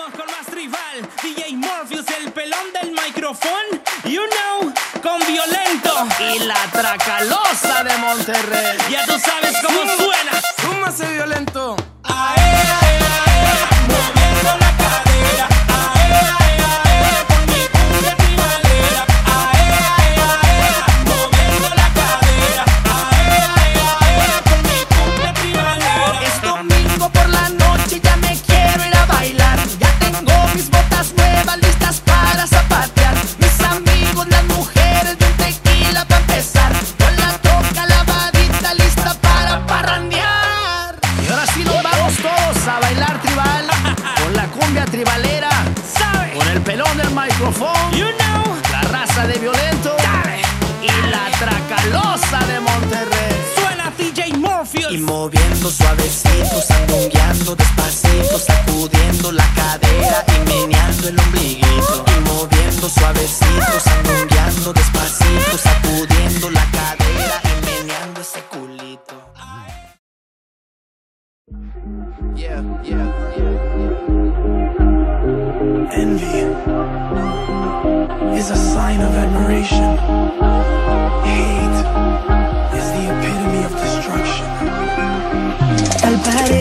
Vamos con más tribal, DJ Morpheus, el pelón del micrófono, you know, con violento y la tracalosa de Monterrey. Ya tú sabes cómo suena. Súmase violento. la Tracalosa de Monterrey. Suena DJ Morpheus. Y moviendo suavecito, sandungueando despacito, sacudiendo la cadera y meneando el ombliguito. Y moviendo suavecito, sandungueando despacito, sacudiendo la cadera y meneando ese Yeah, yeah, yeah. Envy is a sign of admiration. Hate is the epitome of destruction. Al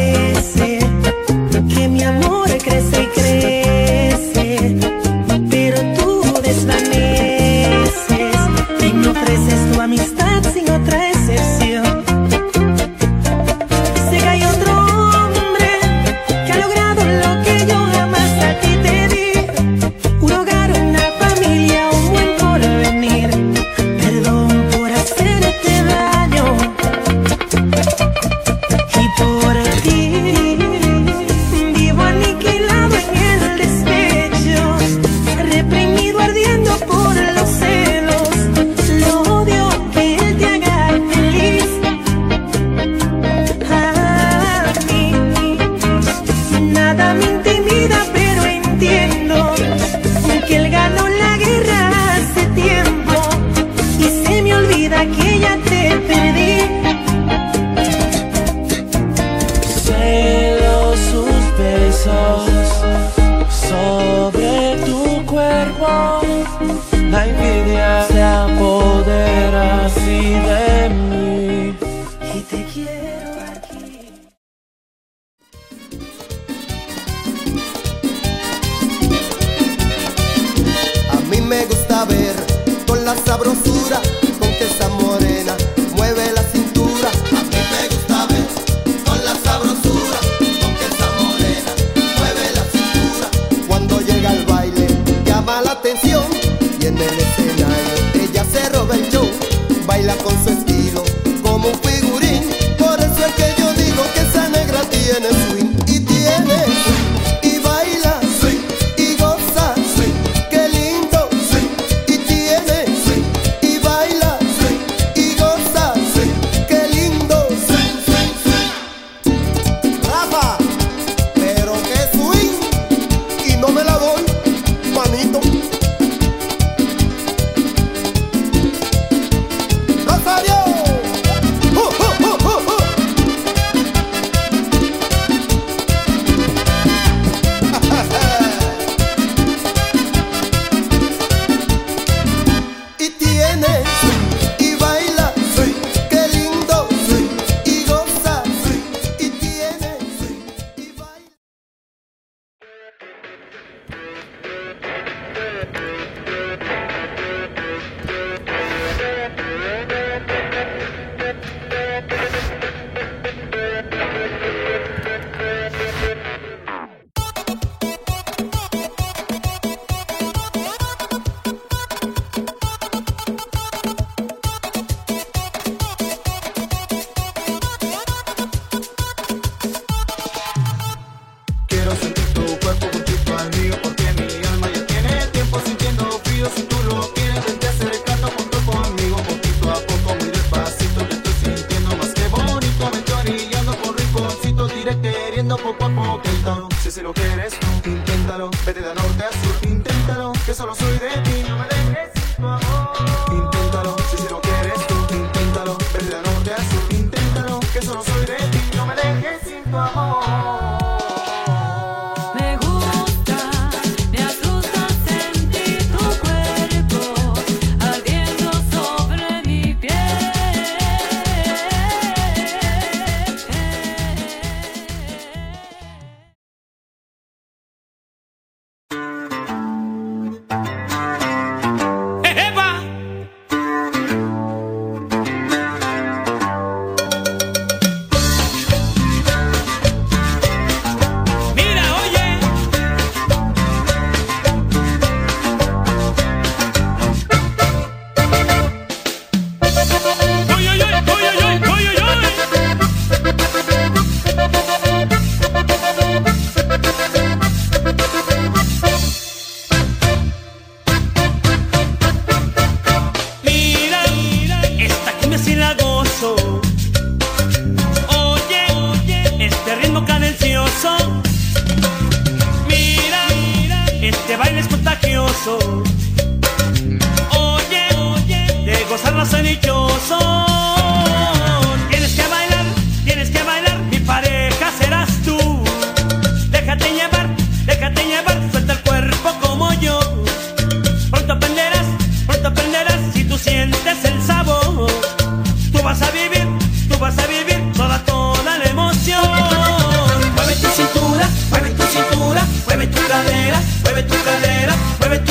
si lo quieres tú. Inténtalo, vete de norte a sur. Inténtalo, que solo soy de ti.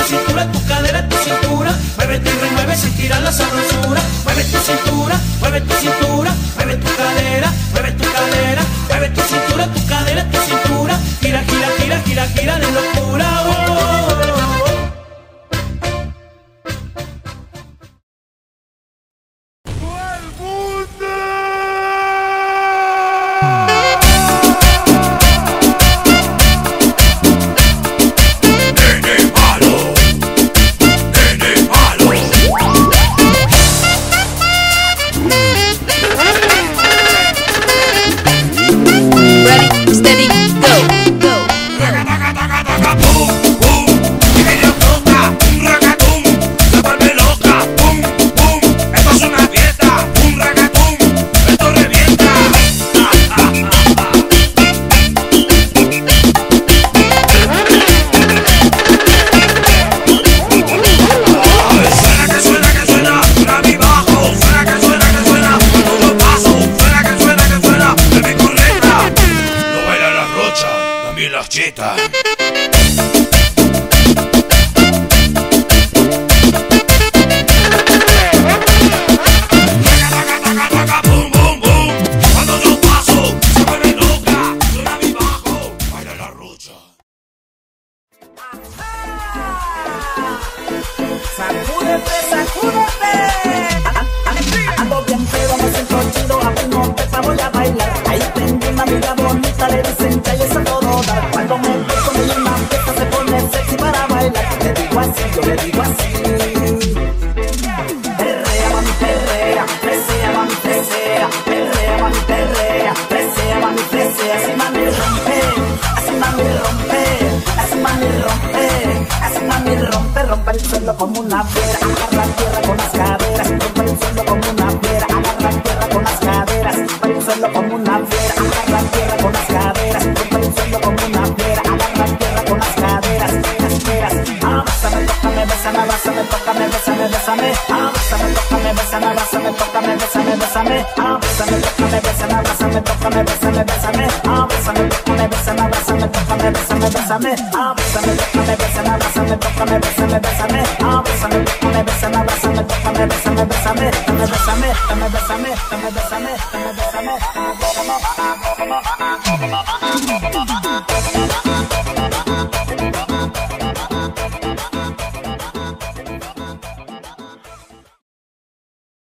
Cintura, tu cadera, tu cintura, mueve tu y remueve sin tirar la sabrosura. Mueve tu cintura, mueve tu cintura, mueve tu cadera, mueve tu cadera, mueve tu cintura, tu cadera, tu cintura, Eita! Amiga bonita, le dicen que es a todo dar. Cuando me empiezo en una fiesta se pone sexy para bailar. Le digo así, yo le digo así. Perrea, mami, perrea, presea, mami, presea, perrea, mami, perrea, presea, mami, presea, así mami rompe, así mami rompe, así mami rompe, así mami rompe, rompe el como una fiera, agarra la tierra con las caderas, rompe el suelo como una fiera, bésame, bésame, ah, bésame, tócame, bésame, bésame, tócame, bésame, bésame, ah, bésame, tócame, bésame, bésame, tócame, bésame, bésame, ah, bésame, tócame, bésame, bésame, tócame, bésame, bésame, ah, bésame, tócame, bésame, bésame, tócame, bésame, bésame, dame bésame, dame bésame, dame bésame, dame bésame, dame bésame.